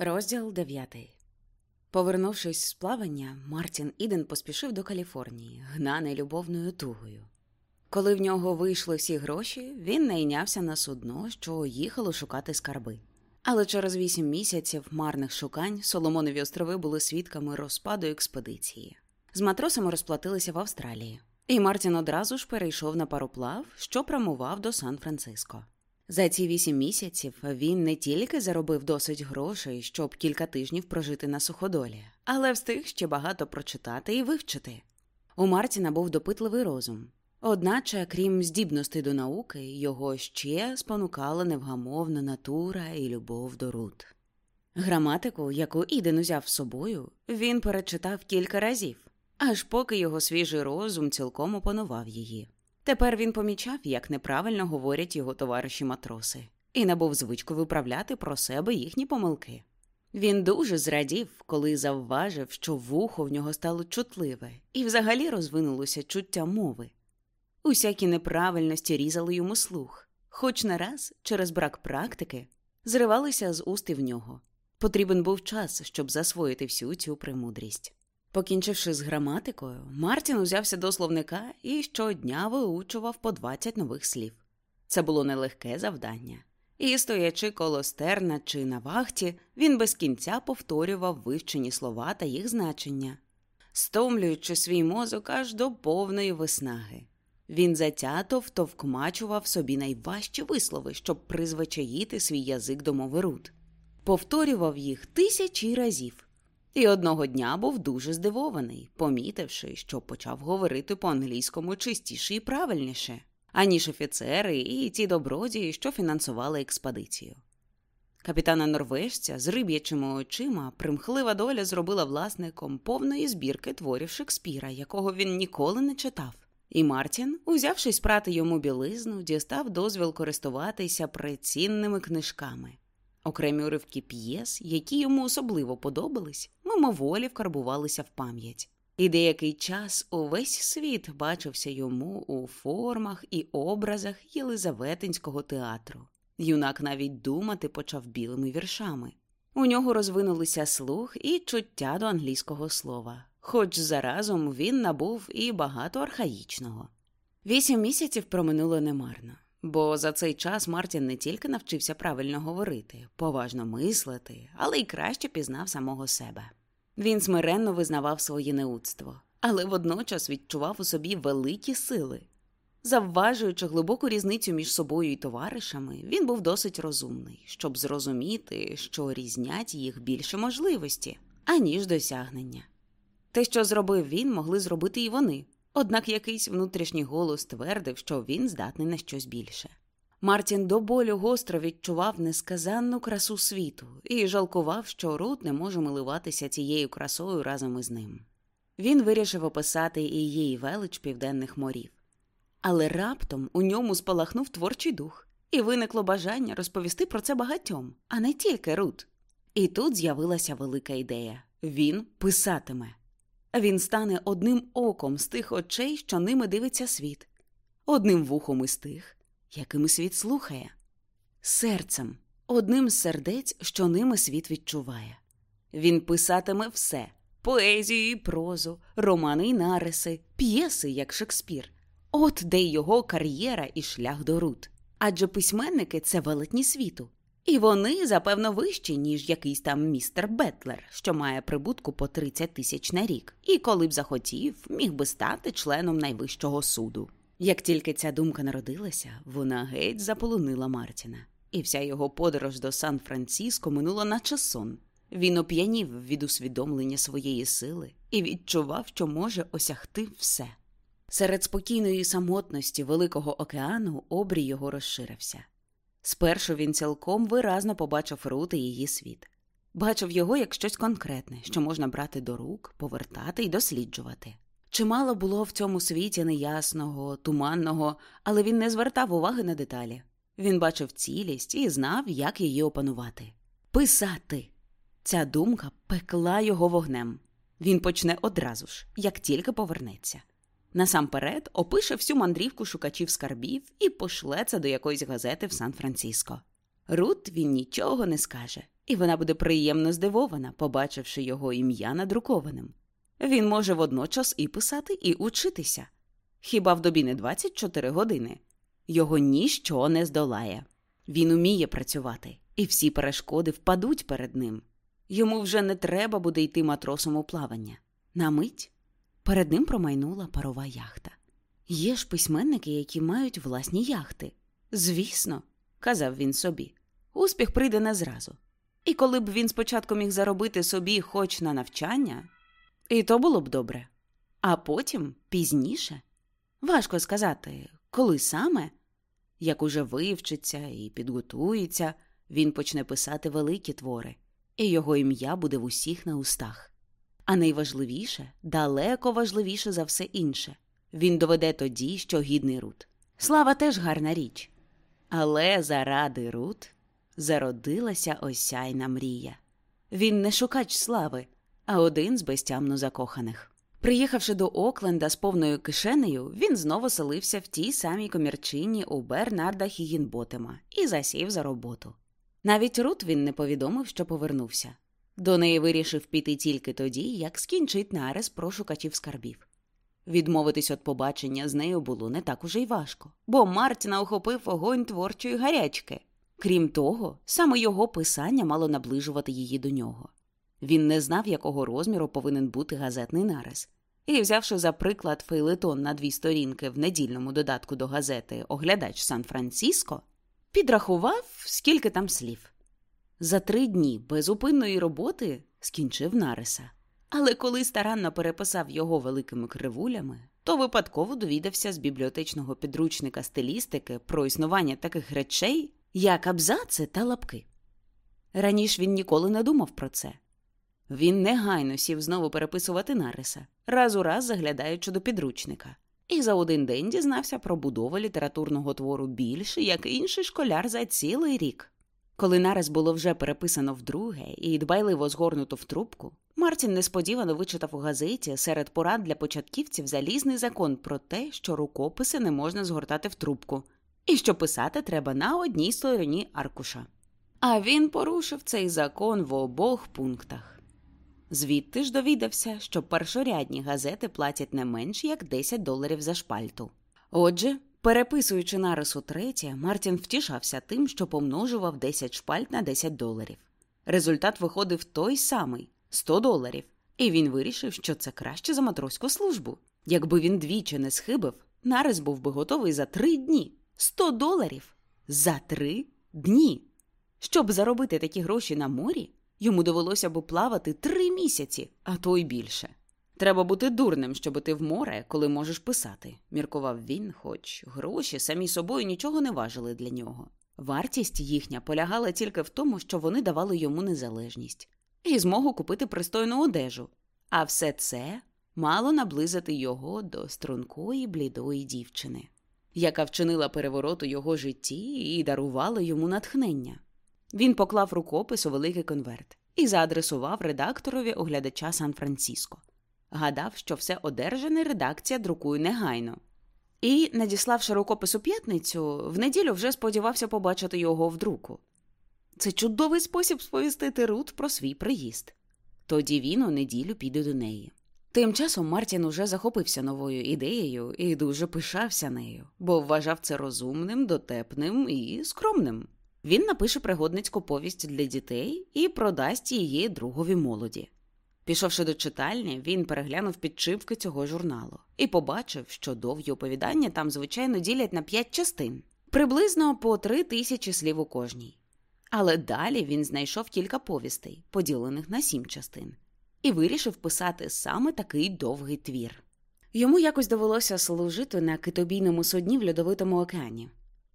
Розділ 9 Повернувшись з плавання, Мартін Іден поспішив до Каліфорнії, гнаний любовною тугою. Коли в нього вийшли всі гроші, він найнявся на судно, що їхало шукати скарби. Але через вісім місяців марних шукань Соломонові острови були свідками розпаду експедиції. З матросами розплатилися в Австралії, і Мартін одразу ж перейшов на пароплав, що прямував до Сан-Франциско. За ці вісім місяців він не тільки заробив досить грошей, щоб кілька тижнів прожити на суходолі, але встиг ще багато прочитати і вивчити. У Мартіна був допитливий розум. Одначе, крім здібностей до науки, його ще спонукала невгамовна натура і любов до руд. Граматику, яку Іден узяв з собою, він перечитав кілька разів, аж поки його свіжий розум цілком опанував її. Тепер він помічав, як неправильно говорять його товариші матроси, і набув звичку виправляти про себе їхні помилки. Він дуже зрадів, коли завважив, що вухо в нього стало чутливе, і взагалі розвинулося чуття мови. Усякі неправильності різали йому слух, хоч не раз, через брак практики, зривалися з уст і в нього. Потрібен був час, щоб засвоїти всю цю премудрість. Покінчивши з граматикою, Мартін узявся до словника і щодня виучував по 20 нових слів. Це було нелегке завдання. І, стоячи коло стерна чи на вахті, він без кінця повторював вивчені слова та їх значення, стомлюючи свій мозок аж до повної виснаги. Він затято втовкмачував собі найважчі вислови, щоб призвичаїти свій язик до мови руд. Повторював їх тисячі разів. І одного дня був дуже здивований, помітивши, що почав говорити по-англійському чистіше і правильніше, аніж офіцери і ті добродії, що фінансували експедицію. Капітана норвежця з риб'ячими очима примхлива доля зробила власником повної збірки творів Шекспіра, якого він ніколи не читав. І Мартін, узявшись прати йому білизну, дістав дозвіл користуватися прецінними книжками. Окремі уривки п'єс, які йому особливо подобались, мимоволі вкарбувалися в пам'ять. І деякий час увесь світ бачився йому у формах і образах Єлизаветинського театру. Юнак навіть думати почав білими віршами. У нього розвинулися слух і чуття до англійського слова, хоч заразом він набув і багато архаїчного. Вісім місяців проминуло немарно. Бо за цей час Мартін не тільки навчився правильно говорити, поважно мислити, але й краще пізнав самого себе. Він смиренно визнавав своє неудство, але водночас відчував у собі великі сили. Завважуючи глибоку різницю між собою і товаришами, він був досить розумний, щоб зрозуміти, що різнять їх більше можливості, аніж досягнення. Те, що зробив він, могли зробити і вони, Однак якийсь внутрішній голос твердив, що він здатний на щось більше. Мартін до болю гостро відчував несказанну красу світу і жалкував, що Рут не може милуватися цією красою разом із ним. Він вирішив описати і її велич південних морів. Але раптом у ньому спалахнув творчий дух, і виникло бажання розповісти про це багатьом, а не тільки Рут. І тут з'явилася велика ідея він писатиме. Він стане одним оком з тих очей, що ними дивиться світ, одним вухом із тих, якими світ слухає, серцем, одним з сердець, що ними світ відчуває. Він писатиме все поезію і прозу, романи й нариси, п'єси, як Шекспір. От де його кар'єра і шлях до рут. Адже письменники це велетні світу. І вони, запевно, вищі, ніж якийсь там містер Бетлер, що має прибутку по 30 тисяч на рік, і коли б захотів, міг би стати членом найвищого суду. Як тільки ця думка народилася, вона геть заполонила Мартіна, і вся його подорож до Сан-Франциско минула наче сон. Він оп'янів від усвідомлення своєї сили і відчував, що може осягти все. Серед спокійної самотності Великого океану обрій його розширився. Спершу він цілком виразно побачив Рут і її світ. бачив його як щось конкретне, що можна брати до рук, повертати і досліджувати. Чимало було в цьому світі неясного, туманного, але він не звертав уваги на деталі. Він бачив цілість і знав, як її опанувати. Писати. Ця думка пекла його вогнем. Він почне одразу ж, як тільки повернеться. Насамперед опише всю мандрівку шукачів скарбів і пошле це до якоїсь газети в Сан-Франциско. Рут він нічого не скаже, і вона буде приємно здивована, побачивши його ім'я надрукованим. Він може водночас і писати, і учитися. Хіба в добі не 24 години? Його ніщо не здолає. Він уміє працювати, і всі перешкоди впадуть перед ним. Йому вже не треба буде йти матросом у плавання. На мить перед ним промайнула парова яхта. Є ж письменники, які мають власні яхти. Звісно, казав він собі, успіх прийде не зразу. І коли б він спочатку міг заробити собі хоч на навчання, і то було б добре. А потім, пізніше, важко сказати, коли саме, як уже вивчиться і підготується, він почне писати великі твори, і його ім'я буде в усіх на устах. А найважливіше, далеко важливіше за все інше, він доведе тоді, що гідний Рут. Слава теж гарна річ. Але заради Рут зародилася осяйна мрія. Він не шукач слави, а один з безтямно закоханих. Приїхавши до Окленда з повною кишенею, він знову селився в тій самій комірчині у Бернарда Хігінботема і засів за роботу. Навіть Рут він не повідомив, що повернувся. До неї вирішив піти тільки тоді, як скінчить нарис про шукачів скарбів. Відмовитись від побачення з нею було не так уже й важко, бо Мартіна охопив огонь творчої гарячки. Крім того, саме його писання мало наближувати її до нього. Він не знав, якого розміру повинен бути газетний нарис. І, взявши за приклад фейлетон на дві сторінки в недільному додатку до газети Оглядач Сан-Франциско, підрахував, скільки там слів. За три дні безупинної роботи скінчив нариса. Але коли старанно переписав його великими кривулями, то випадково довідався з бібліотечного підручника стилістики про існування таких речей, як абзаци та лапки. Раніше він ніколи не думав про це. Він негайно сів знову переписувати нариса, раз у раз заглядаючи до підручника, і за один день дізнався про будову літературного твору більше, як інший школяр за цілий рік. Коли нарис було вже переписано вдруге і дбайливо згорнуто в трубку, Мартін несподівано вичитав у газеті серед порад для початківців залізний закон про те, що рукописи не можна згортати в трубку, і що писати треба на одній стороні аркуша. А він порушив цей закон в обох пунктах. Звідти ж довідався, що першорядні газети платять не менш як 10 доларів за шпальту. Отже, переписуючи нарису третє, Мартін втішався тим, що помножував 10 шпальт на 10 доларів. Результат виходив той самий 100 доларів, і він вирішив, що це краще за матроську службу. Якби він двічі не схибив, нарис був би готовий за три дні. 100 доларів за три дні. Щоб заробити такі гроші на морі, Йому довелося б плавати три місяці, а то й більше. Треба бути дурним, щоб іти в море, коли можеш писати, міркував він, хоч гроші самі собою нічого не важили для нього. Вартість їхня полягала тільки в тому, що вони давали йому незалежність і змогу купити пристойну одежу. А все це мало наблизити його до стрункої блідої дівчини, яка вчинила переворот у його житті і дарувала йому натхнення. Він поклав рукопис у великий конверт і заадресував редакторові оглядача Сан-Франциско. Гадав, що все одержане редакція друкує негайно. І, надіславши рукопис у п'ятницю, в неділю вже сподівався побачити його в друку. Це чудовий спосіб сповістити Рут про свій приїзд. Тоді він у неділю піде до неї. Тим часом Мартін уже захопився новою ідеєю і дуже пишався нею, бо вважав це розумним, дотепним і скромним. Він напише пригодницьку повість для дітей і продасть її другові молоді. Пішовши до читальні, він переглянув підшивки цього журналу і побачив, що довгі оповідання там, звичайно, ділять на п'ять частин, приблизно по три тисячі слів у кожній. Але далі він знайшов кілька повістей, поділених на сім частин, і вирішив писати саме такий довгий твір. Йому якось довелося служити на китобійному судні в льодовитому океані.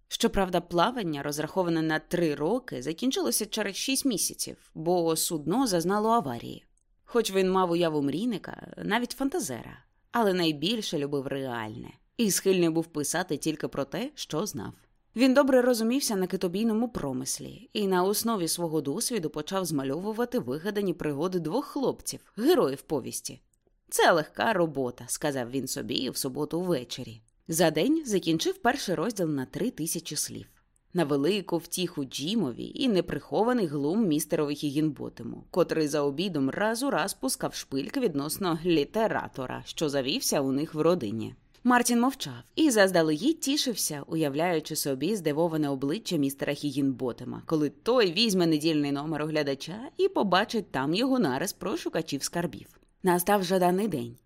Щоправда, плавання, розраховане на три роки, закінчилося через шість місяців, бо судно зазнало аварії. Хоч він мав уяву мрійника, навіть фантазера, але найбільше любив реальне і схильний був писати тільки про те, що знав. Він добре розумівся на китобійному промислі і на основі свого досвіду почав змальовувати вигадані пригоди двох хлопців, героїв повісті. Це легка робота, сказав він собі в суботу ввечері. За день закінчив перший розділ на три тисячі слів. На велику втіху Джімові і неприхований глум містерові Хігінботему, котрий за обідом раз у раз пускав шпильки відносно літератора, що завівся у них в родині. Мартін мовчав і заздалегідь тішився, уявляючи собі здивоване обличчя містера Хігінботема, коли той візьме недільний номер оглядача і побачить там його нарис про шукачів скарбів. Настав жаданий день.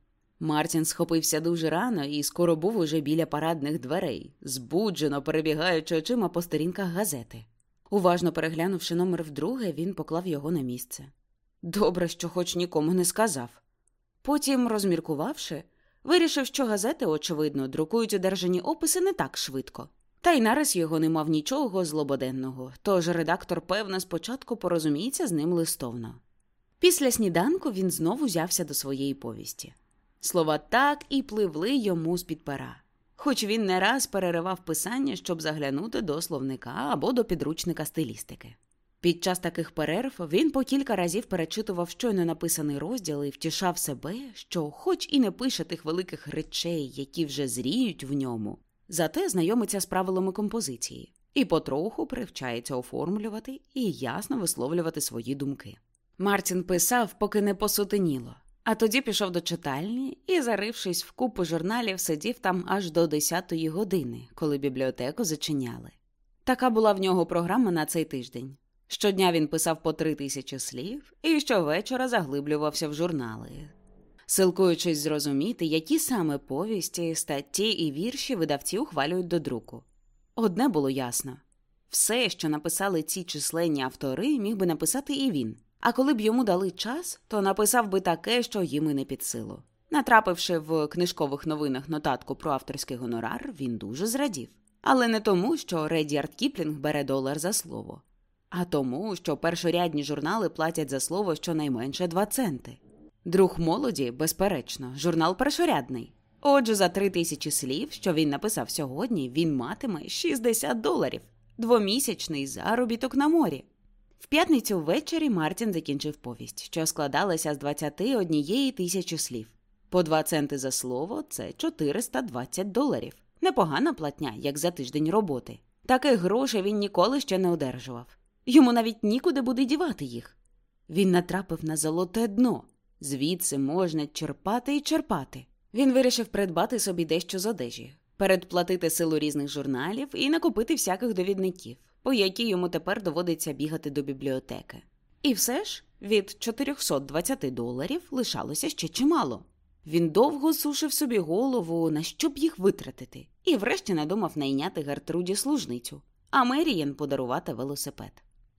Мартін схопився дуже рано і скоро був уже біля парадних дверей, збуджено перебігаючи очима по сторінках газети. Уважно переглянувши номер вдруге, він поклав його на місце. Добре, що хоч нікому не сказав. Потім, розміркувавши, вирішив, що газети, очевидно, друкують одержані описи не так швидко. Та й нараз його не мав нічого злободенного, тож редактор, певно, спочатку порозуміється з ним листовно. Після сніданку він знову взявся до своєї повісті. Слова так і пливли йому з під пера, хоч він не раз переривав писання, щоб заглянути до словника або до підручника стилістики. Під час таких перерв він по кілька разів перечитував щойно написаний розділ і втішав себе, що, хоч і не пише тих великих речей, які вже зріють в ньому, зате знайомиться з правилами композиції і потроху привчається оформлювати і ясно висловлювати свої думки. Мартін писав, поки не посутеніло. А тоді пішов до читальні і, зарившись в купу журналів, сидів там аж до 10-ї години, коли бібліотеку зачиняли. Така була в нього програма на цей тиждень. Щодня він писав по три тисячі слів і щовечора заглиблювався в журнали, силкуючись зрозуміти, які саме повісті, статті і вірші видавці ухвалюють до друку. Одне було ясно все, що написали ці численні автори, міг би написати і він. А коли б йому дали час, то написав би таке, що їм і не під силу. Натрапивши в книжкових новинах нотатку про авторський гонорар, він дуже зрадів. Але не тому, що Редіард Кіплінг бере долар за слово, а тому, що першорядні журнали платять за слово щонайменше два центи. Друг молоді, безперечно, журнал першорядний. Отже, за три тисячі слів, що він написав сьогодні, він матиме 60 доларів, двомісячний заробіток на морі. В п'ятницю ввечері Мартін закінчив повість, що складалася з 21 тисячі слів. По два центи за слово це 420 доларів. Непогана платня, як за тиждень роботи. Таких грошей він ніколи ще не одержував. Йому навіть нікуди буде дівати їх. Він натрапив на золоте дно, звідси можна черпати і черпати. Він вирішив придбати собі дещо з одежі, передплатити силу різних журналів і накупити всяких довідників по якій йому тепер доводиться бігати до бібліотеки. І все ж від 420 доларів лишалося ще чимало. Він довго сушив собі голову, на що б їх витратити, і врешті надумав найняти Гертруді служницю, а Мерієн подарувати велосипед.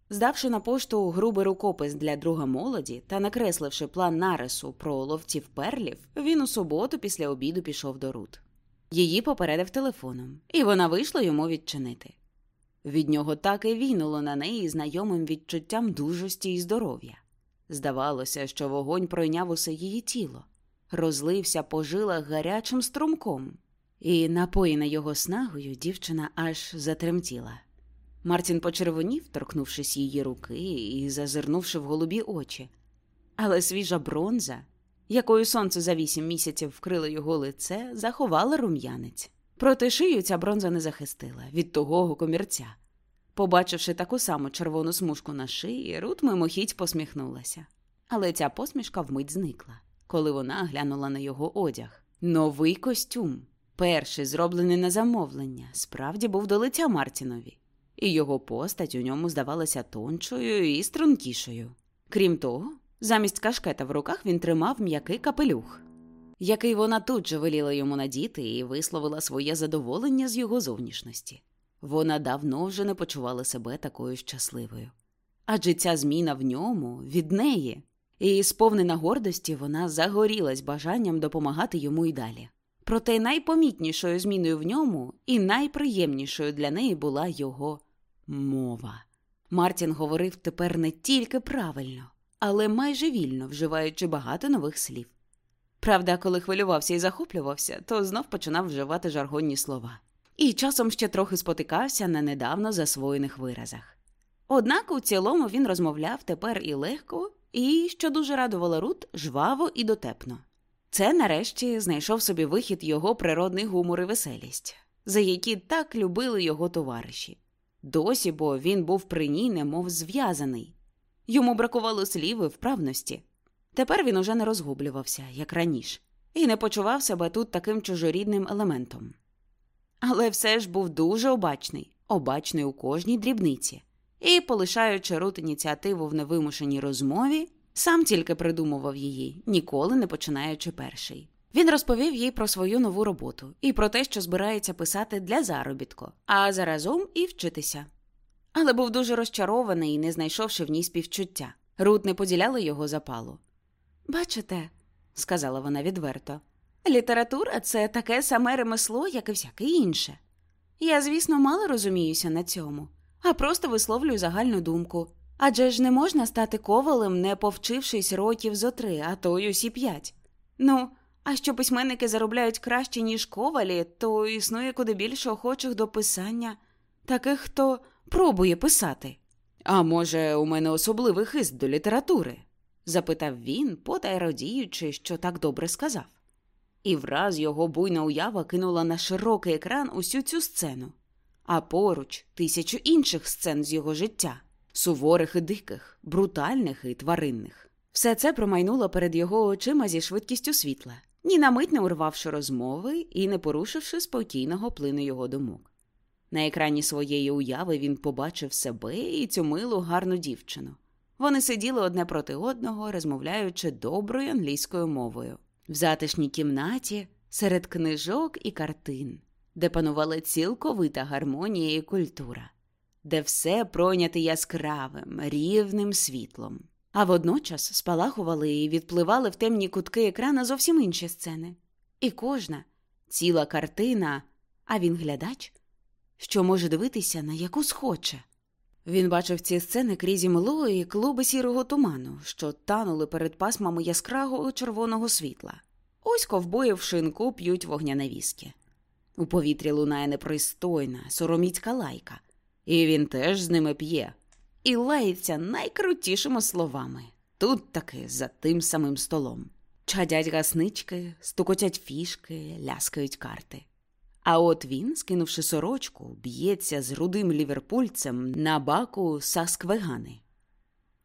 Здавши на пошту грубий рукопис для друга молоді та накресливши план нарису про ловців перлів, він у суботу після обіду пішов до Рут. Її попередив телефоном, і вона вийшла йому відчинити. Від нього так і війнуло на неї знайомим відчуттям дужості і здоров'я. Здавалося, що вогонь пройняв усе її тіло, розлився по жилах гарячим струмком, і, напоїна його снагою, дівчина аж затремтіла. Мартін почервонів, торкнувшись її руки і зазирнувши в голубі очі. Але свіжа бронза, якою сонце за вісім місяців вкрило його лице, заховала рум'янець. Проти шию ця бронза не захистила від того комірця. Побачивши таку саму червону смужку на шиї, Рут мимохідь посміхнулася. Але ця посмішка вмить зникла, коли вона глянула на його одяг. Новий костюм, перший зроблений на замовлення, справді був до лиця Мартінові, і його постать у ньому здавалася тончою і стрункішою. Крім того, замість кашкета в руках він тримав м'який капелюх який вона тут же веліла йому надіти і висловила своє задоволення з його зовнішності. Вона давно вже не почувала себе такою щасливою. Адже ця зміна в ньому від неї, і, сповнена гордості, вона загорілась бажанням допомагати йому й далі. проте найпомітнішою зміною в ньому і найприємнішою для неї була його мова. Мартін говорив тепер не тільки правильно, але майже вільно вживаючи багато нових слів. Правда, коли хвилювався і захоплювався, то знов починав вживати жаргонні слова. І часом ще трохи спотикався на недавно засвоєних виразах. Однак у цілому він розмовляв тепер і легко, і, що дуже радувало Рут, жваво і дотепно. Це нарешті знайшов собі вихід його природний гумор і веселість, за які так любили його товариші. Досі, бо він був при ній, немов зв'язаний. Йому бракувало слів і вправності. Тепер він уже не розгублювався, як раніше, і не почував себе тут таким чужорідним елементом. Але все ж був дуже обачний, обачний у кожній дрібниці, і, полишаючи рут ініціативу в невимушеній розмові, сам тільки придумував її, ніколи не починаючи перший. Він розповів їй про свою нову роботу і про те, що збирається писати для заробітку, а заразом і вчитися. Але був дуже розчарований, не знайшовши в ній співчуття. Рут не поділяла його запалу. Бачите, сказала вона відверто, література це таке саме ремесло, як і всяке інше. Я, звісно, мало розуміюся на цьому, а просто висловлюю загальну думку. Адже ж не можна стати ковалем, не повчившись років зо три, а то й усі п'ять. Ну, а що письменники заробляють краще, ніж ковалі, то існує куди більше охочих до писання, таких, хто пробує писати. А може, у мене особливий хист до літератури? Запитав він, потай радіючи, що так добре сказав. І враз його буйна уява кинула на широкий екран усю цю сцену, а поруч тисячу інших сцен з його життя суворих і диких, брутальних і тваринних. Все це промайнуло перед його очима зі швидкістю світла, ні на мить не урвавши розмови і не порушивши спокійного плину його думок. На екрані своєї уяви він побачив себе і цю милу гарну дівчину. Вони сиділи одне проти одного, розмовляючи доброю англійською мовою, в затишній кімнаті, серед книжок і картин, де панувала цілковита гармонія і культура, де все пройняте яскравим, рівним світлом. А водночас спалахували і відпливали в темні кутки екрана зовсім інші сцени. І кожна ціла картина, а він глядач, що може дивитися на яку схоче. Він бачив ці сцени крізь імло і клуби сірого туману, що танули перед пасмами яскравого червоного світла. Ось ковбої в шинку п'ють вогняне віскі. У повітрі лунає непристойна, сороміцька лайка, і він теж з ними п'є, і лається найкрутішими словами тут таки за тим самим столом. Чадять гаснички, стукотять фішки, ляскають карти. А от він, скинувши сорочку, б'ється з рудим ліверпульцем на баку Сасквегани.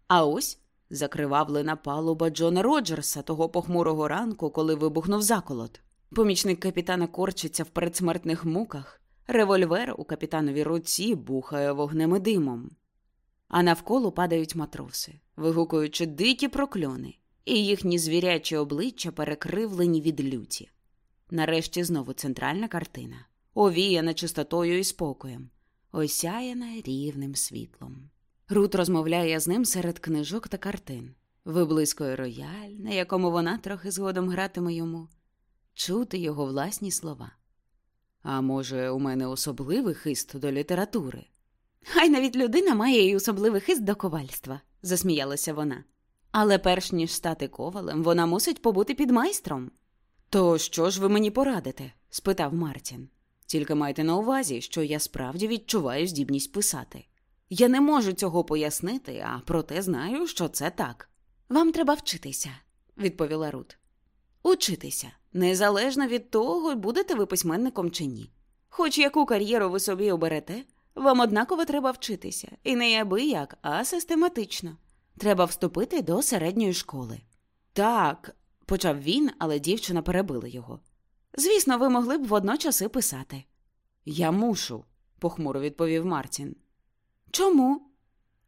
А ось закривавлена палуба Джона Роджерса того похмурого ранку, коли вибухнув заколот. Помічник капітана корчиться в передсмертних муках, револьвер у капітановій руці бухає вогнем і димом. А навколо падають матроси, вигукуючи дикі прокльони, і їхні звірячі обличчя перекривлені від люті. Нарешті знову центральна картина, овіяна чистотою і спокоєм, осяяна рівним світлом. Рут розмовляє з ним серед книжок та картин, виблискує рояль, на якому вона трохи згодом гратиме йому, чути його власні слова. А може, у мене особливий хист до літератури? Хай навіть людина має й особливий хист до ковальства, засміялася вона. Але перш ніж стати ковалем, вона мусить побути під майстром. То що ж ви мені порадите? спитав Мартін. Тільки майте на увазі, що я справді відчуваю здібність писати. Я не можу цього пояснити, а проте знаю, що це так. Вам треба вчитися, відповіла Рут. Учитися, незалежно від того, будете ви письменником чи ні. Хоч яку кар'єру ви собі оберете, вам однаково треба вчитися, і не аби як, а систематично. Треба вступити до середньої школи. Так, почав він, але дівчина перебила його. Звісно, ви могли б водночас і писати. Я мушу, похмуро відповів Мартін. Чому?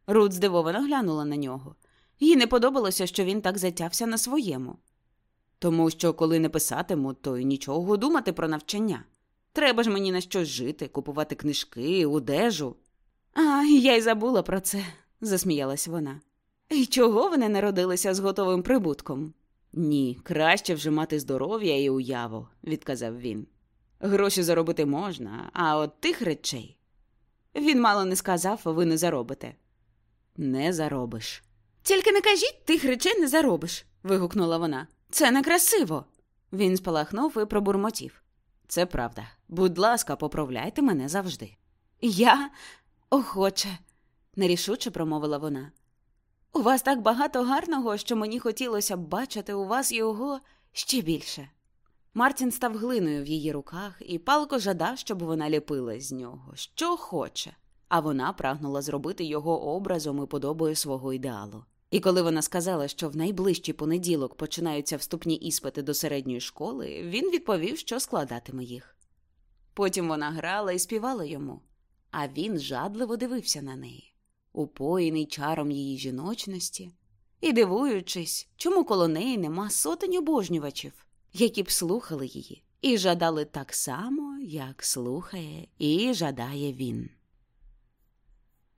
Рут здивовано глянула на нього. Їй не подобалося, що він так затявся на своєму. Тому що, коли не писатиму, то й нічого думати про навчання. Треба ж мені на щось жити, купувати книжки, одежу. А, я й забула про це, засміялась вона. І чого ви не народилися з готовим прибутком? Ні, краще вже мати здоров'я і уяву, відказав він. Гроші заробити можна, а от тих речей. Він мало не сказав, а ви не заробите. Не заробиш. Тільки не кажіть, тих речей не заробиш. вигукнула вона. Це некрасиво. Він спалахнув і пробурмотів. Це правда. Будь ласка, поправляйте мене завжди. Я охоче, нерішуче промовила вона. У вас так багато гарного, що мені хотілося б бачити у вас його ще більше. Мартін став глиною в її руках і палко жадав, щоб вона ліпила з нього, що хоче, а вона прагнула зробити його образом і подобою свого ідеалу. І коли вона сказала, що в найближчий понеділок починаються вступні іспити до середньої школи, він відповів, що складатиме їх. Потім вона грала і співала йому, а він жадливо дивився на неї, упоєний чаром її жіночності, і дивуючись, чому коло неї нема сотень обожнювачів, які б слухали її, і жадали так само, як слухає і жадає він.